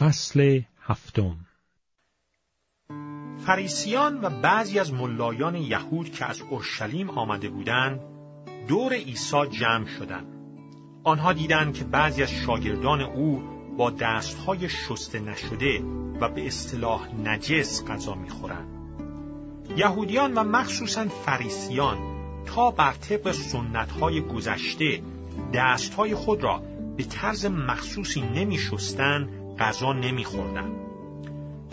فصل هفتم. فریسیان و بعضی از ملایان یهود که از اورشلیم آمده بودند دور عیسی جمع شدند. آنها دیدند که بعضی از شاگردان او با دستهای شسته نشده و به اصطلاح نجس غذا می‌خورند. یهودیان و مخصوصا فریسیان تا بر طبق سنتهای گذشته دستهای خود را به طرز مخصوصی نمی شستن غذا نمی خوردن.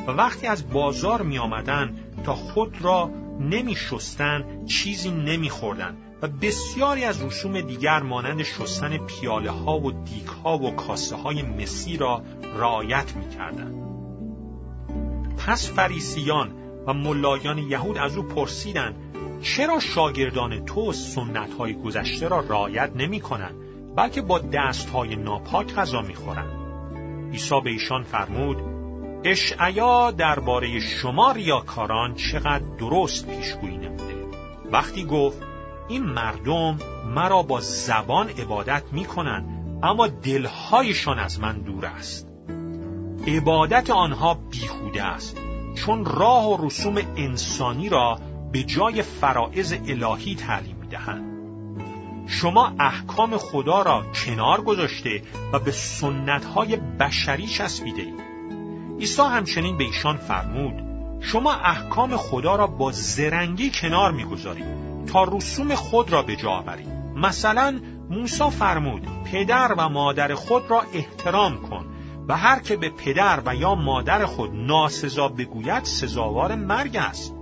و وقتی از بازار می آمدن تا خود را نمی شستن چیزی نمی خوردن و بسیاری از رسوم دیگر مانند شستن پیاله ها و دیک ها و کاسه های مسی را رعایت می کردن. پس فریسیان و ملایان یهود از او پرسیدند چرا شاگردان تو سنت های گذشته را رعایت نمی کنند بلکه با دست های ناپاک غذا می خورند؟ عیسی به ایشان فرمود اشعیا درباره شما ریاکاران چقدر درست پیشگویی نموده؟ وقتی گفت این مردم مرا با زبان عبادت می کنند اما دلهایشان از من دور است. عبادت آنها بیهوده است چون راه و رسوم انسانی را به جای فرائض الهی تعلیم می‌دهند. شما احکام خدا را کنار گذاشته و به سنتهای بشری چسبیده اید. عیسی همچنین به ایشان فرمود شما احکام خدا را با زرنگی کنار می‌گذارید تا رسوم خود را به جا آورید. مثلا موسی فرمود پدر و مادر خود را احترام کن و هر که به پدر و یا مادر خود ناسزا بگوید سزاوار مرگ است.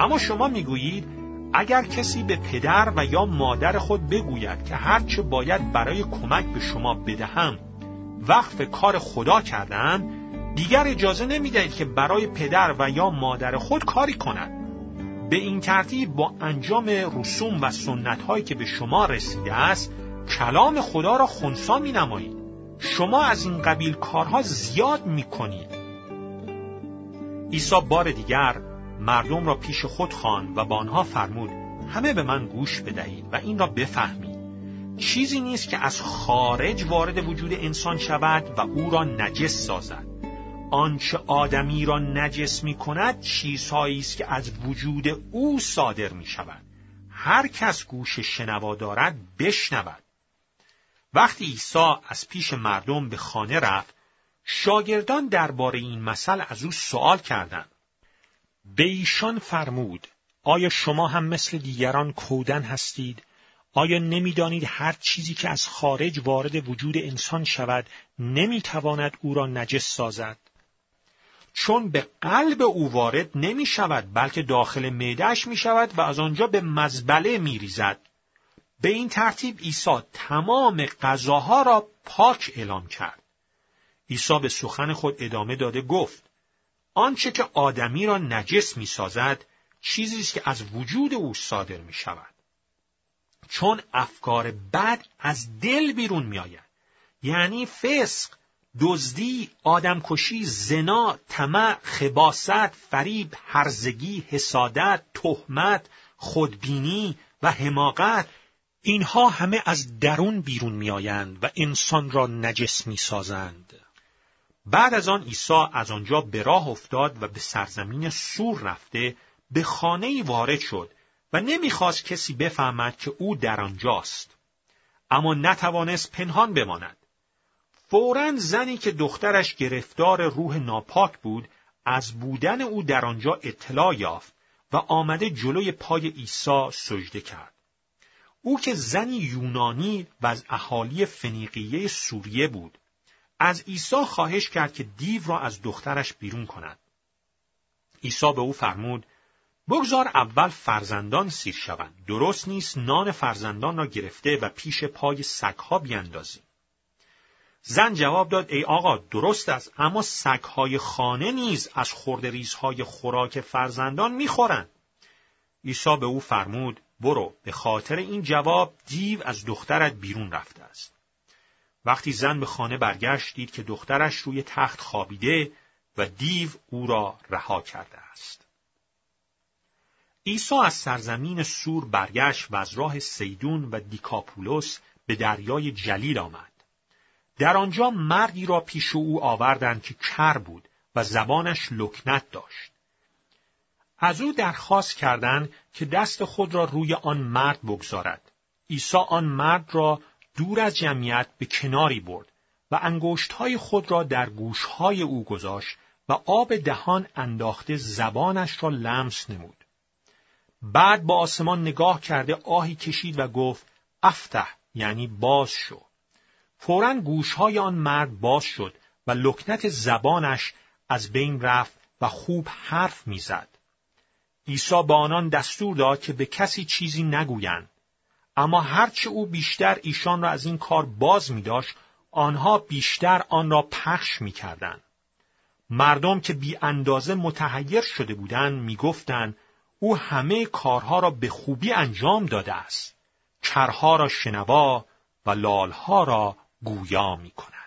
اما شما می‌گویید اگر کسی به پدر و یا مادر خود بگوید که هرچه باید برای کمک به شما بدهم وقف کار خدا کردم دیگر اجازه نمی‌دهید که برای پدر و یا مادر خود کاری کند. به این ترتیب با انجام رسوم و سنت هایی که به شما رسیده است کلام خدا را خونسا می نمایید شما از این قبیل کارها زیاد می کنید عیسی بار دیگر مردم را پیش خود خواند و با آنها فرمود همه به من گوش بدهید و این را بفهمید. چیزی نیست که از خارج وارد وجود انسان شود و او را نجس سازد. آنچه آدمی را نجس می کند چیزهایی است که از وجود او صادر می شود. هر کس گوش شنوا دارد بشنود. وقتی عیسی از پیش مردم به خانه رفت شاگردان درباره این مسئله از او سوال کردند. به ایشان فرمود آیا شما هم مثل دیگران کودن هستید آیا نمی‌دانید هر چیزی که از خارج وارد وجود انسان شود نمی‌تواند او را نجس سازد چون به قلب او وارد نمی شود بلکه داخل معدهش می شود و از آنجا به مزبله می ریزد. به این ترتیب عیسی تمام غذاها را پاک اعلام کرد. عیسی به سخن خود ادامه داده گفت آنچه که آدمی را نجس می سازد چیزی است که از وجود او صادر می شود. چون افکار بد از دل بیرون می آید. یعنی فسق، دزدی، آدمکشی، زنا، طمع، خباست، فریب، هرزگی، حسادت، تهمت، خودبینی و حماقت اینها همه از درون بیرون میآیند و انسان را نجس می‌سازند. بعد از آن عیسی از آنجا به راه افتاد و به سرزمین سور رفته به خانه وارد شد و نمی‌خواست کسی بفهمد که او در آنجاست. اما نتوانست پنهان بماند. فورا زنی که دخترش گرفتار روح ناپاک بود از بودن او در آنجا اطلاع یافت و آمده جلوی پای عیسی سجده کرد. او که زنی یونانی و از اهالی فنیقیه سوریه بود از عیسی خواهش کرد که دیو را از دخترش بیرون کند. عیسی به او فرمود بگذار اول فرزندان سیر شوند. درست نیست نان فرزندان را گرفته و پیش پای سگها بیاندازی. زن جواب داد ای آقا درست است اما سگهای خانه نیز از خورد ریزهای خوراک فرزندان می‌خورند. عیسی به او فرمود برو به خاطر این جواب دیو از دخترت بیرون رفته است. وقتی زن به خانه برگشت دید که دخترش روی تخت خوابیده و دیو او را رها کرده است. عیسی از سرزمین سور برگشت و از راه سیدون و دیکاپولوس به دریای جلیل آمد. در آنجا مردی را پیش او آوردند که کر بود و زبانش لکنت داشت. از او درخواست کردند که دست خود را روی آن مرد بگذارد. عیسی آن مرد را دور از جمعیت به کناری برد و انگشتهای خود را در گوشهای او گذاشت و آب دهان انداخته زبانش را لمس نمود. بعد با آسمان نگاه کرده آهی کشید و گفت افته یعنی باز شو. فورا گوشهای آن مرد باز شد و لکنت زبانش از بین رفت و خوب حرف می‌زد. عیسی با آنان دستور داد که به کسی چیزی نگویند. اما هرچه او بیشتر ایشان را از این کار باز می داشت، آنها بیشتر آن را پخش می کردن. مردم که بی اندازه متحیر شده بودند می گفتن او همه کارها را به خوبی انجام داده است. کرها را شنوا و لالها را گویا می کند.